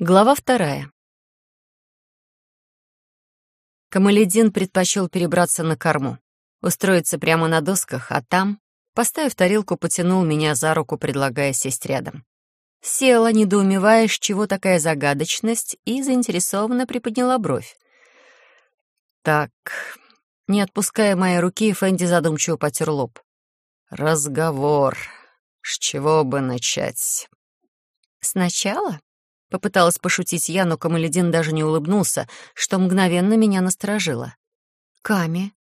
Глава вторая. Камаледин предпочел перебраться на корму, устроиться прямо на досках, а там, поставив тарелку, потянул меня за руку, предлагая сесть рядом. Села, недоумевая, с чего такая загадочность, и заинтересованно приподняла бровь. «Так...» Не отпуская моей руки, Фэнди задумчиво потер лоб. «Разговор. С чего бы начать?» «Сначала?» Попыталась пошутить я, но Камаледин даже не улыбнулся, что мгновенно меня насторожило. «Ками,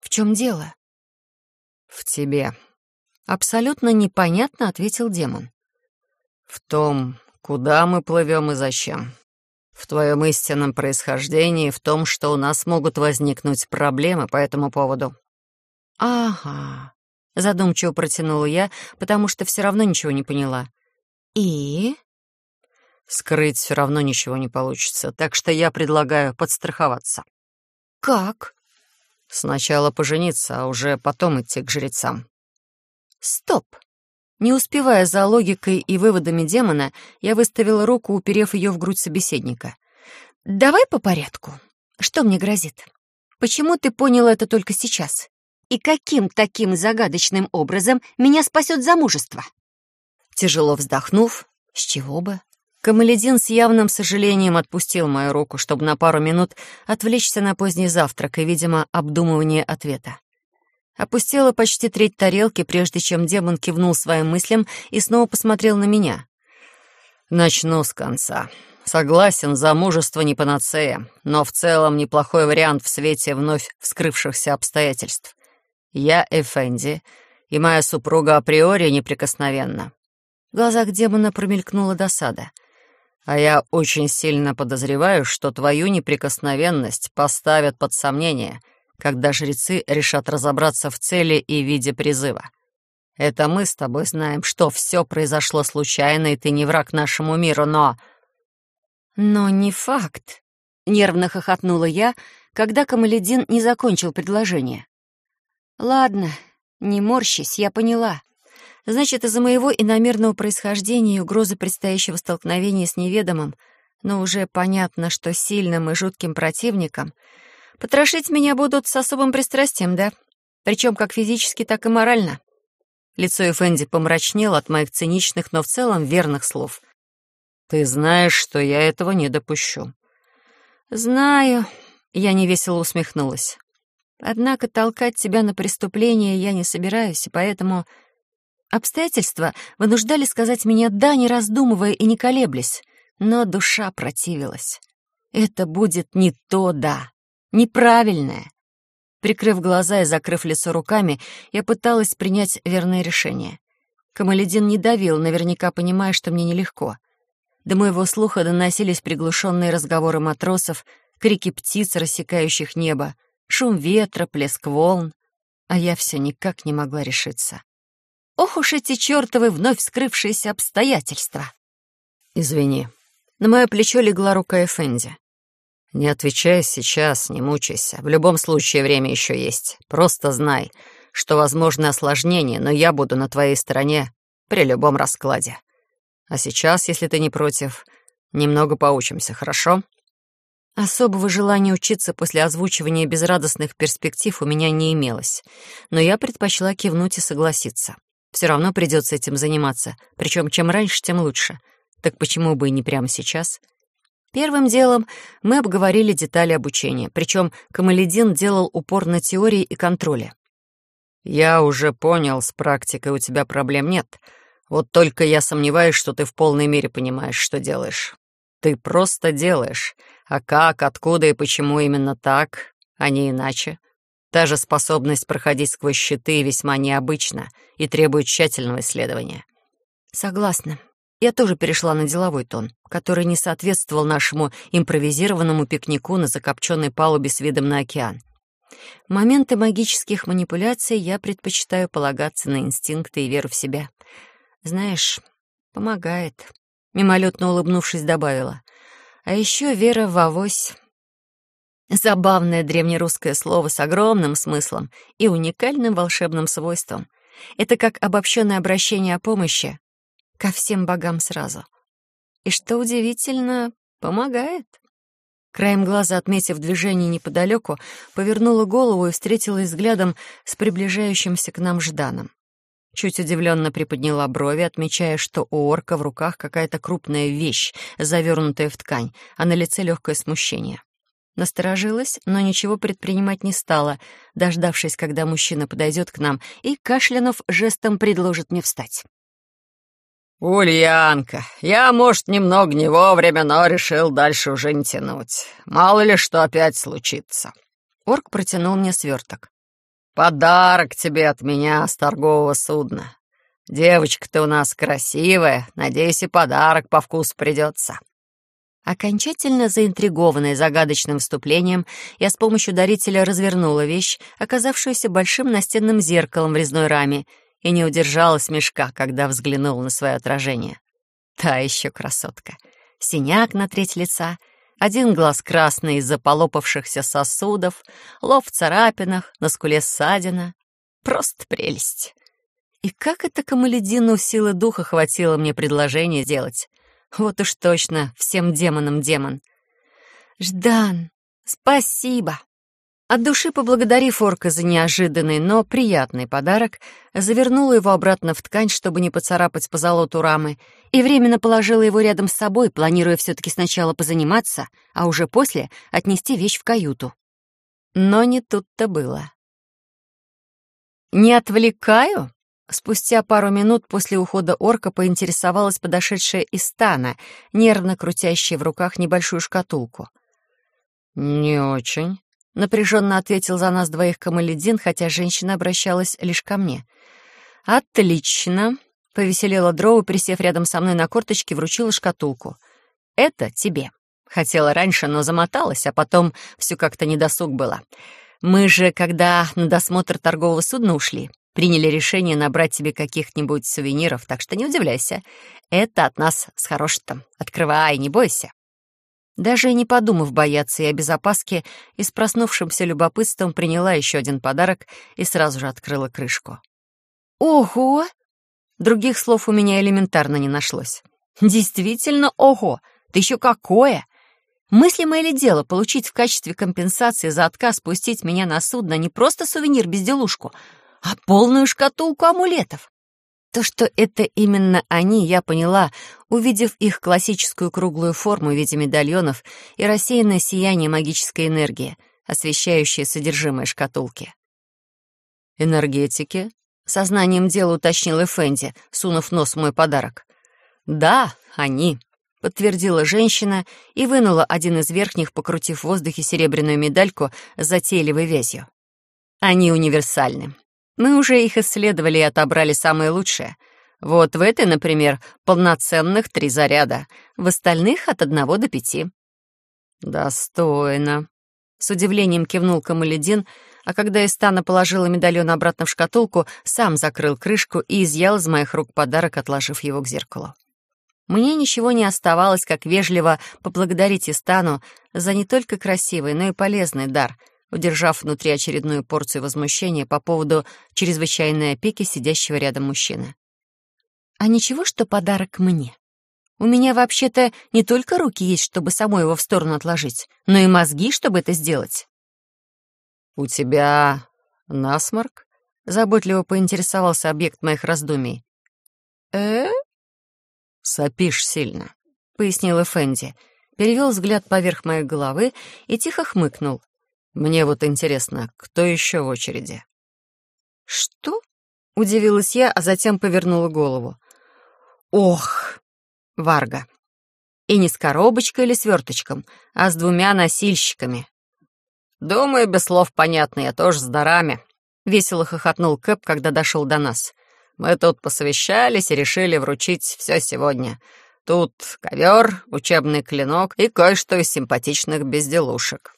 в чем дело?» «В тебе». Абсолютно непонятно ответил демон. «В том, куда мы плывем и зачем. В твоем истинном происхождении, в том, что у нас могут возникнуть проблемы по этому поводу». «Ага», — задумчиво протянула я, потому что все равно ничего не поняла. «И?» Скрыть все равно ничего не получится, так что я предлагаю подстраховаться. Как? Сначала пожениться, а уже потом идти к жрецам. Стоп. Не успевая за логикой и выводами демона, я выставила руку, уперев ее в грудь собеседника. «Давай по порядку. Что мне грозит? Почему ты поняла это только сейчас? И каким таким загадочным образом меня спасет замужество?» Тяжело вздохнув, с чего бы, Камаледин с явным сожалением отпустил мою руку, чтобы на пару минут отвлечься на поздний завтрак и, видимо, обдумывание ответа. Опустила почти треть тарелки, прежде чем демон кивнул своим мыслям и снова посмотрел на меня. «Начну с конца. Согласен, замужество не панацея, но в целом неплохой вариант в свете вновь вскрывшихся обстоятельств. Я Эфенди, и моя супруга априори неприкосновенна». В глазах демона промелькнула досада — а я очень сильно подозреваю, что твою неприкосновенность поставят под сомнение, когда жрецы решат разобраться в цели и виде призыва. Это мы с тобой знаем, что все произошло случайно, и ты не враг нашему миру, но... Но не факт. Нервно хохотнула я, когда Камаледин не закончил предложение. Ладно, не морщись, я поняла. Значит, из-за моего иномерного происхождения и угрозы предстоящего столкновения с неведомым, но уже понятно, что сильным и жутким противником, потрошить меня будут с особым пристрастием, да? Причем как физически, так и морально. Лицо Эфенди помрачнело от моих циничных, но в целом верных слов. «Ты знаешь, что я этого не допущу». «Знаю», — я невесело усмехнулась. «Однако толкать тебя на преступление я не собираюсь, и поэтому Обстоятельства вынуждали сказать мне «да», не раздумывая и не колеблясь, но душа противилась. Это будет не то «да», неправильное. Прикрыв глаза и закрыв лицо руками, я пыталась принять верное решение. Камаледин не давил, наверняка понимая, что мне нелегко. До моего слуха доносились приглушенные разговоры матросов, крики птиц, рассекающих небо, шум ветра, плеск волн, а я все никак не могла решиться. Ох уж эти чертовы вновь скрывшиеся обстоятельства. Извини. На мое плечо легла рука Эфенди. Не отвечай сейчас, не мучайся. В любом случае время еще есть. Просто знай, что возможны осложнения, но я буду на твоей стороне при любом раскладе. А сейчас, если ты не против, немного поучимся, хорошо? Особого желания учиться после озвучивания безрадостных перспектив у меня не имелось, но я предпочла кивнуть и согласиться. Все равно придется этим заниматься, причем чем раньше, тем лучше. Так почему бы и не прямо сейчас? Первым делом мы обговорили детали обучения, причем Камаледин делал упор на теории и контроле. «Я уже понял, с практикой у тебя проблем нет. Вот только я сомневаюсь, что ты в полной мере понимаешь, что делаешь. Ты просто делаешь. А как, откуда и почему именно так, а не иначе? Та же способность проходить сквозь щиты весьма необычна и требует тщательного исследования. Согласна. Я тоже перешла на деловой тон, который не соответствовал нашему импровизированному пикнику на закопченной палубе с видом на океан. Моменты магических манипуляций я предпочитаю полагаться на инстинкты и веру в себя. Знаешь, помогает. Мимолетно улыбнувшись, добавила. А еще вера в авось Забавное древнерусское слово с огромным смыслом и уникальным волшебным свойством. Это как обобщенное обращение о помощи ко всем богам сразу. И что удивительно, Помогает. Краем глаза, отметив движение неподалеку, повернула голову и встретилась взглядом с приближающимся к нам Жданом. Чуть удивленно приподняла брови, отмечая, что у орка в руках какая-то крупная вещь, завернутая в ткань, а на лице легкое смущение. Насторожилась, но ничего предпринимать не стала, дождавшись, когда мужчина подойдет к нам и, кашлянув, жестом предложит мне встать. «Ульянка, я, может, немного не вовремя, но решил дальше уже не тянуть. Мало ли что опять случится». Орк протянул мне сверток. «Подарок тебе от меня с торгового судна. Девочка ты у нас красивая, надеюсь, и подарок по вкусу придется». Окончательно заинтригованная загадочным вступлением, я с помощью дарителя развернула вещь, оказавшуюся большим настенным зеркалом в резной раме, и не удержалась мешка, когда взглянула на свое отражение. Та еще красотка. Синяк на треть лица, один глаз красный из-за полопавшихся сосудов, лоб в царапинах, на скуле ссадина. Просто прелесть. И как это Камаледину силы духа хватило мне предложение делать? Вот уж точно, всем демонам демон. «Ждан, спасибо!» От души поблагодарив орка за неожиданный, но приятный подарок, завернула его обратно в ткань, чтобы не поцарапать по золоту рамы, и временно положила его рядом с собой, планируя все-таки сначала позаниматься, а уже после отнести вещь в каюту. Но не тут-то было. «Не отвлекаю?» Спустя пару минут после ухода орка поинтересовалась подошедшая из стана, нервно крутящая в руках небольшую шкатулку. «Не очень», — напряженно ответил за нас двоих Камаледин, хотя женщина обращалась лишь ко мне. «Отлично!» — повеселела Дроу, присев рядом со мной на корточке, вручила шкатулку. «Это тебе». Хотела раньше, но замоталась, а потом все как-то недосуг было. Мы же, когда на досмотр торгового судна ушли, приняли решение набрать тебе каких-нибудь сувениров, так что не удивляйся. Это от нас с хорошим. Открывай, не бойся. Даже не подумав бояться и о безопаске, и с проснувшимся любопытством приняла еще один подарок и сразу же открыла крышку. «Ого!» Других слов у меня элементарно не нашлось. «Действительно, ого! Ты еще какое!» Мыслимое ли дело получить в качестве компенсации за отказ спустить меня на судно не просто сувенир-безделушку, а полную шкатулку амулетов? То, что это именно они, я поняла, увидев их классическую круглую форму в виде медальонов и рассеянное сияние магической энергии, освещающее содержимое шкатулки. «Энергетики?» — сознанием дела уточнил Эфенди, сунув нос в мой подарок. «Да, они», — подтвердила женщина и вынула один из верхних, покрутив в воздухе серебряную медальку с затейливой вязью. «Они универсальны. Мы уже их исследовали и отобрали самые лучшие. Вот в этой, например, полноценных три заряда, в остальных от одного до пяти». «Достойно», — с удивлением кивнул Камаледин, а когда Истана положила медальон обратно в шкатулку, сам закрыл крышку и изъял из моих рук подарок, отложив его к зеркалу. Мне ничего не оставалось, как вежливо поблагодарить Истану за не только красивый, но и полезный дар — удержав внутри очередную порцию возмущения по поводу чрезвычайной опеки сидящего рядом мужчины. «А ничего, что подарок мне? У меня вообще-то не только руки есть, чтобы самой его в сторону отложить, но и мозги, чтобы это сделать». «У тебя насморк?» — заботливо поинтересовался объект моих раздумий. «Э?» «Сопишь сильно», — пояснила Фэнди, перевел взгляд поверх моей головы и тихо хмыкнул. Мне вот интересно, кто еще в очереди?» «Что?» — удивилась я, а затем повернула голову. «Ох, Варга! И не с коробочкой или сверточком, а с двумя носильщиками». «Думаю, без слов понятно, я тоже с дарами», — весело хохотнул Кэп, когда дошел до нас. «Мы тут посовещались и решили вручить все сегодня. Тут ковер, учебный клинок и кое-что из симпатичных безделушек».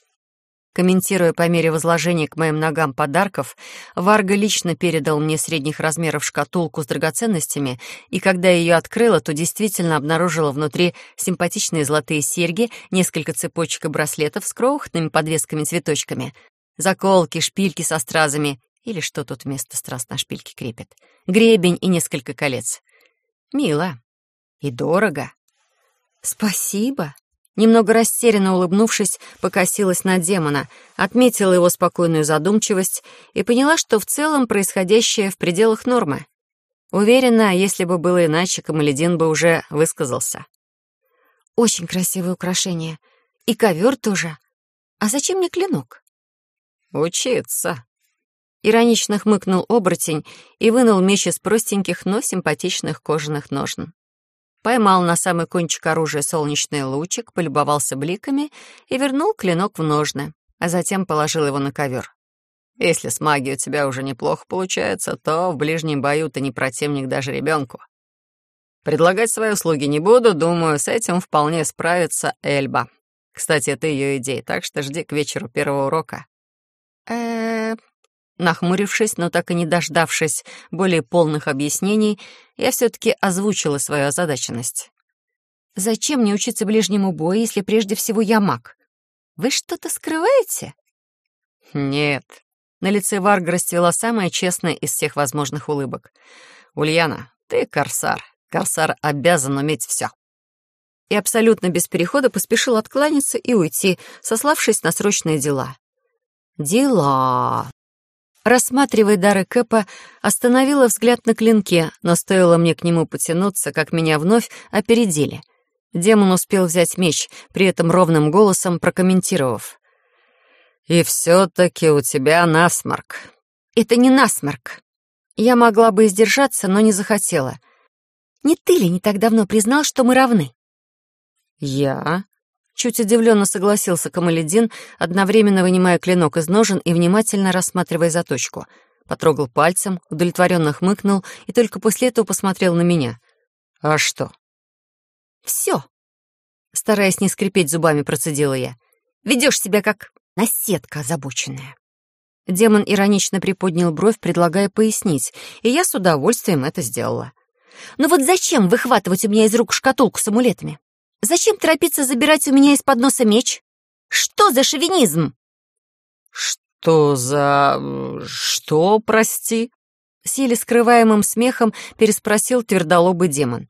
Комментируя по мере возложения к моим ногам подарков, Варга лично передал мне средних размеров шкатулку с драгоценностями, и когда я ее открыла, то действительно обнаружила внутри симпатичные золотые серьги, несколько цепочек и браслетов с крохотными подвесками-цветочками, заколки, шпильки со стразами, или что тут вместо страз на шпильке крепит, гребень и несколько колец. Мило. И дорого. «Спасибо», Немного растерянно улыбнувшись, покосилась на демона, отметила его спокойную задумчивость и поняла, что в целом происходящее в пределах нормы. Уверена, если бы было иначе, Камаледин бы уже высказался. «Очень красивое украшение. И ковер тоже. А зачем мне клинок?» «Учиться», Иронично хмыкнул оборотень и вынул меч из простеньких, но симпатичных кожаных ножен. Поймал на самый кончик оружия солнечный лучик, полюбовался бликами и вернул клинок в ножны, а затем положил его на ковер. «Если с магией у тебя уже неплохо получается, то в ближнем бою ты не противник даже ребенку. Предлагать свои услуги не буду, думаю, с этим вполне справится Эльба. Кстати, это ее идея, так что жди к вечеру первого урока». «Э-э...» Нахмурившись, но так и не дождавшись более полных объяснений, я все-таки озвучила свою озадаченность. «Зачем мне учиться ближнему бою, если прежде всего я маг? Вы что-то скрываете?» «Нет». На лице Варга расцвела самая честная из всех возможных улыбок. «Ульяна, ты корсар. Корсар обязан уметь все». И абсолютно без перехода поспешил откланяться и уйти, сославшись на срочные дела. «Дела...» Рассматривая дары Кэпа, остановила взгляд на клинке, но стоило мне к нему потянуться, как меня вновь опередили. Демон успел взять меч, при этом ровным голосом прокомментировав. «И все-таки у тебя насморк». «Это не насморк. Я могла бы издержаться, но не захотела. Не ты ли не так давно признал, что мы равны?» «Я?» Чуть удивленно согласился Камаледин, одновременно вынимая клинок из ножен и внимательно рассматривая заточку. Потрогал пальцем, удовлетворенно хмыкнул и только после этого посмотрел на меня. «А что?» «Все!» Стараясь не скрипеть зубами, процедила я. «Ведешь себя как наседка озабоченная». Демон иронично приподнял бровь, предлагая пояснить, и я с удовольствием это сделала. «Ну вот зачем выхватывать у меня из рук шкатулку с амулетами? Зачем торопиться забирать у меня из-под носа меч? Что за шовинизм?» «Что за... что, прости?» С еле скрываемым смехом переспросил твердолобый демон.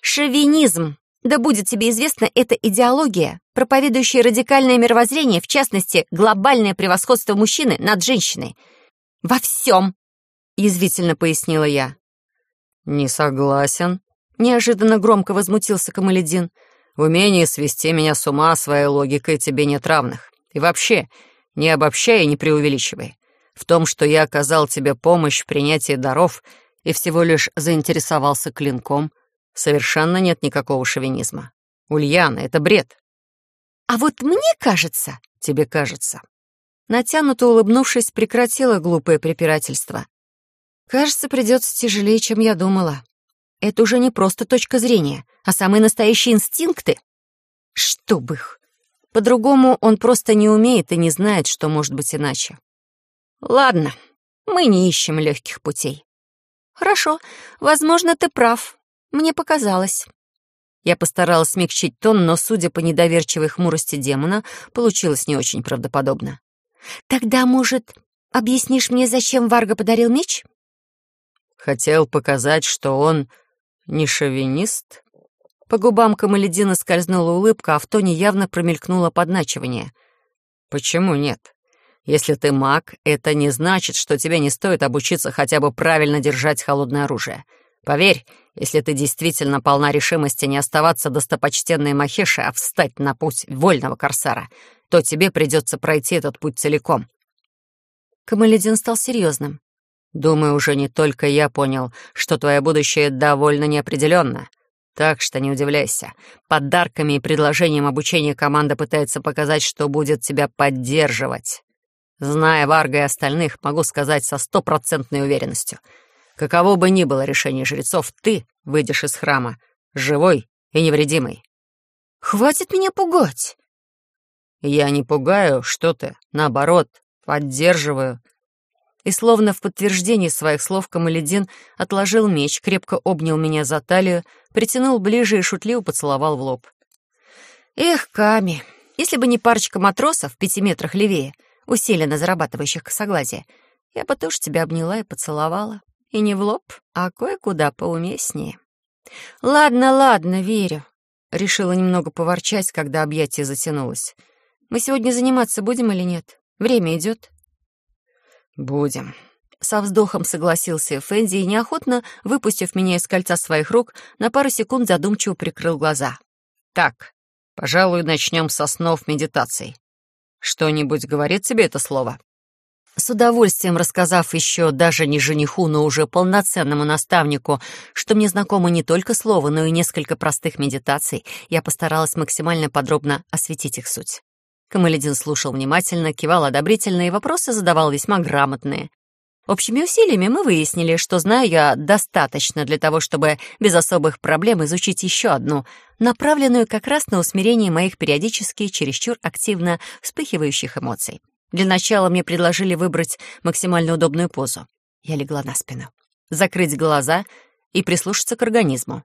«Шовинизм. Да будет тебе известно, это идеология, проповедующая радикальное мировоззрение, в частности, глобальное превосходство мужчины над женщиной. Во всем!» — язвительно пояснила я. «Не согласен», — неожиданно громко возмутился Камаледин. В умении свести меня с ума своей логикой тебе нет равных. И вообще, не обобщай и не преувеличивай. В том, что я оказал тебе помощь в принятии даров и всего лишь заинтересовался клинком, совершенно нет никакого шовинизма. Ульяна, это бред. А вот мне кажется... Тебе кажется. Натянуто улыбнувшись, прекратила глупое препирательство. Кажется, придется тяжелее, чем я думала. Это уже не просто точка зрения, а самые настоящие инстинкты. Чтоб их. По-другому он просто не умеет и не знает, что может быть иначе. Ладно, мы не ищем легких путей. Хорошо, возможно, ты прав. Мне показалось. Я постаралась смягчить тон, но, судя по недоверчивой хмурости демона, получилось не очень правдоподобно. «Тогда, может, объяснишь мне, зачем Варга подарил меч?» Хотел показать, что он не шовинист?» По губам Камаледина скользнула улыбка, а в тоне явно промелькнуло подначивание. «Почему нет? Если ты маг, это не значит, что тебе не стоит обучиться хотя бы правильно держать холодное оружие. Поверь, если ты действительно полна решимости не оставаться достопочтенной Махеши, а встать на путь вольного корсара, то тебе придется пройти этот путь целиком». Камаледин стал серьезным. Думаю, уже не только я понял, что твое будущее довольно неопределенно. Так что не удивляйся. Подарками и предложением обучения команда пытается показать, что будет тебя поддерживать. Зная Варга и остальных, могу сказать со стопроцентной уверенностью. Каково бы ни было решение жрецов, ты выйдешь из храма живой и невредимый. «Хватит меня пугать!» «Я не пугаю, что ты. Наоборот, поддерживаю и словно в подтверждении своих слов Камаледин отложил меч, крепко обнял меня за талию, притянул ближе и шутливо поцеловал в лоб. «Эх, Ками, если бы не парочка матросов в пяти метрах левее, усиленно зарабатывающих согласие, я бы тоже тебя обняла и поцеловала. И не в лоб, а кое-куда поуместнее. Ладно, ладно, верю. Решила немного поворчать, когда объятие затянулось. «Мы сегодня заниматься будем или нет? Время идет?» «Будем», со вздохом согласился Фэнди и, неохотно, выпустив меня из кольца своих рук, на пару секунд задумчиво прикрыл глаза. «Так, пожалуй, начнем со снов медитаций. Что-нибудь говорит тебе это слово?» С удовольствием рассказав еще даже не жениху, но уже полноценному наставнику, что мне знакомо не только слово, но и несколько простых медитаций, я постаралась максимально подробно осветить их суть. Камаледин слушал внимательно, кивал одобрительно и вопросы задавал весьма грамотные. Общими усилиями мы выяснили, что знаю я достаточно для того, чтобы без особых проблем изучить еще одну, направленную как раз на усмирение моих периодически чересчур активно вспыхивающих эмоций. Для начала мне предложили выбрать максимально удобную позу. Я легла на спину. Закрыть глаза и прислушаться к организму.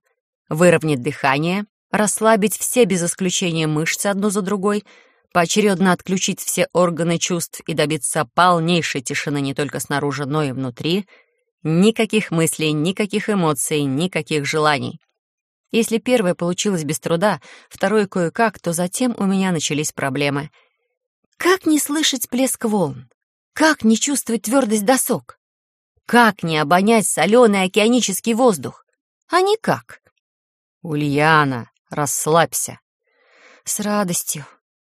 Выровнять дыхание, расслабить все без исключения мышцы одну за другой — поочередно отключить все органы чувств и добиться полнейшей тишины не только снаружи, но и внутри, никаких мыслей, никаких эмоций, никаких желаний. Если первое получилось без труда, второе кое-как, то затем у меня начались проблемы. Как не слышать плеск волн? Как не чувствовать твердость досок? Как не обонять соленый океанический воздух? А никак. «Ульяна, расслабься». «С радостью»,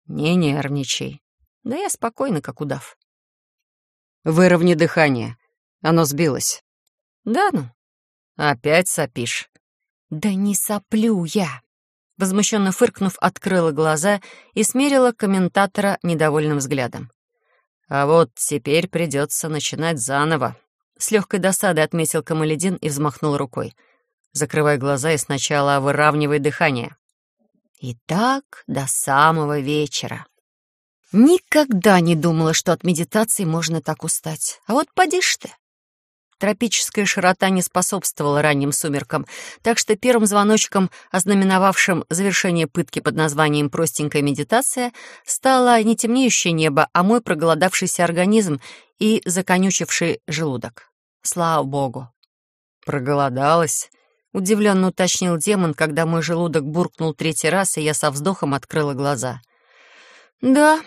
«Не нервничай. Да я спокойно, как удав». «Выровни дыхание. Оно сбилось». «Да ну?» «Опять сопишь?» «Да не соплю я!» Возмущенно фыркнув, открыла глаза и смерила комментатора недовольным взглядом. «А вот теперь придется начинать заново», — с легкой досадой отметил Камаледин и взмахнул рукой. «Закрывай глаза и сначала выравнивай дыхание». И так до самого вечера. Никогда не думала, что от медитации можно так устать. А вот поди ж ты. Тропическая широта не способствовала ранним сумеркам, так что первым звоночком, ознаменовавшим завершение пытки под названием «простенькая медитация», стало не темнеющее небо, а мой проголодавшийся организм и законючивший желудок. Слава богу. Проголодалась? Удивленно уточнил демон, когда мой желудок буркнул третий раз, и я со вздохом открыла глаза. «Да»,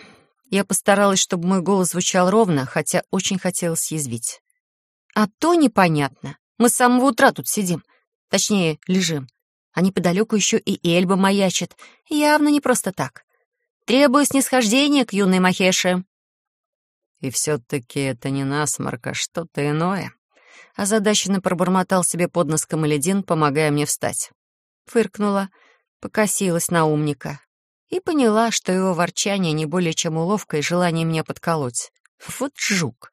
я постаралась, чтобы мой голос звучал ровно, хотя очень хотелось съязвить. «А то непонятно. Мы с самого утра тут сидим. Точнее, лежим. А неподалеку еще и Эльба маячит. Явно не просто так. Требую снисхождения к юной Махеше». «И все-таки это не насморк, а что-то иное», Озадаченно пробормотал себе под нос Камаледин, помогая мне встать. Фыркнула, покосилась на умника и поняла, что его ворчание не более чем уловка и желание меня подколоть. Вот жук.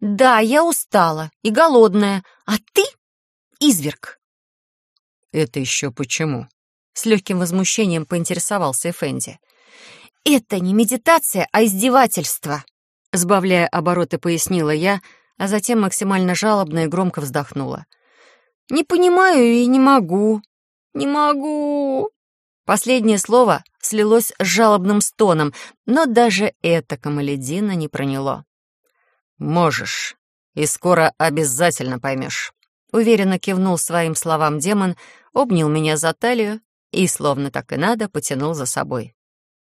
«Да, я устала и голодная, а ты — изверг». «Это еще почему?» С легким возмущением поинтересовался Эфенди. «Это не медитация, а издевательство», — сбавляя обороты, пояснила я, а затем максимально жалобно и громко вздохнула. «Не понимаю и не могу. Не могу». Последнее слово слилось с жалобным стоном, но даже это Камаледина не проняло. «Можешь, и скоро обязательно поймешь». Уверенно кивнул своим словам демон, обнял меня за талию и, словно так и надо, потянул за собой.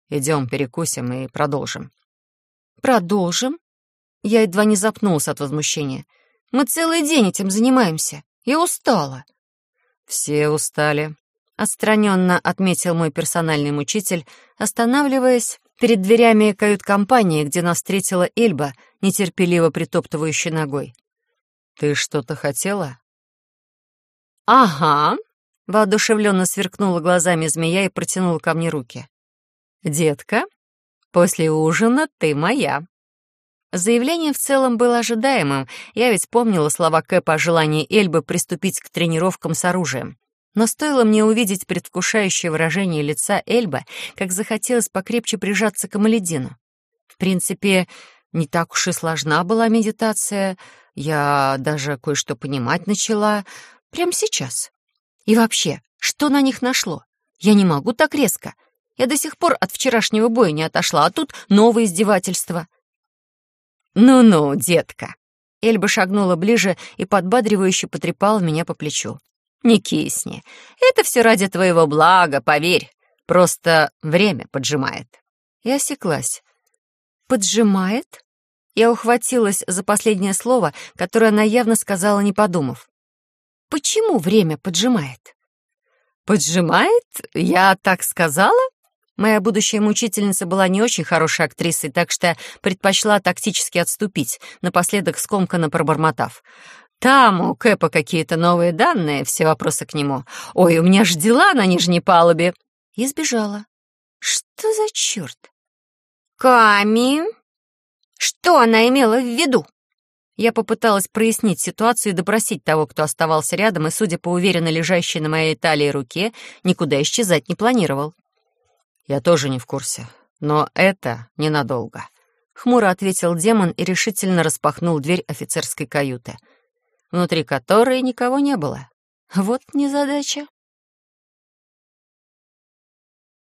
«Идем, перекусим и продолжим». «Продолжим?» Я едва не запнулся от возмущения. «Мы целый день этим занимаемся. Я устала». «Все устали», — отстраненно отметил мой персональный мучитель, останавливаясь перед дверями кают-компании, где нас встретила Эльба, нетерпеливо притоптывающей ногой. «Ты что-то хотела?» «Ага», — воодушевленно сверкнула глазами змея и протянула ко мне руки. «Детка, после ужина ты моя». Заявление в целом было ожидаемым, я ведь помнила слова Кэпа о желании Эльбы приступить к тренировкам с оружием. Но стоило мне увидеть предвкушающее выражение лица Эльбы, как захотелось покрепче прижаться к Амаледину. В принципе, не так уж и сложна была медитация, я даже кое-что понимать начала прямо сейчас. И вообще, что на них нашло? Я не могу так резко. Я до сих пор от вчерашнего боя не отошла, а тут новое издевательство. «Ну-ну, детка!» Эльба шагнула ближе и подбадривающе потрепала меня по плечу. Не кисни. Это все ради твоего блага, поверь. Просто время поджимает». Я осеклась. «Поджимает?» Я ухватилась за последнее слово, которое она явно сказала, не подумав. «Почему время поджимает?» «Поджимает? Я так сказала?» Моя будущая мучительница была не очень хорошей актрисой, так что предпочла тактически отступить, напоследок скомканно пробормотав. «Там у Кэпа какие-то новые данные, все вопросы к нему. Ой, у меня ж дела на нижней палубе!» И сбежала. «Что за черт?» «Ками!» Что она имела в виду? Я попыталась прояснить ситуацию и допросить того, кто оставался рядом, и, судя по уверенно лежащей на моей талии руке, никуда исчезать не планировал. «Я тоже не в курсе, но это ненадолго», — хмуро ответил демон и решительно распахнул дверь офицерской каюты, внутри которой никого не было. Вот незадача.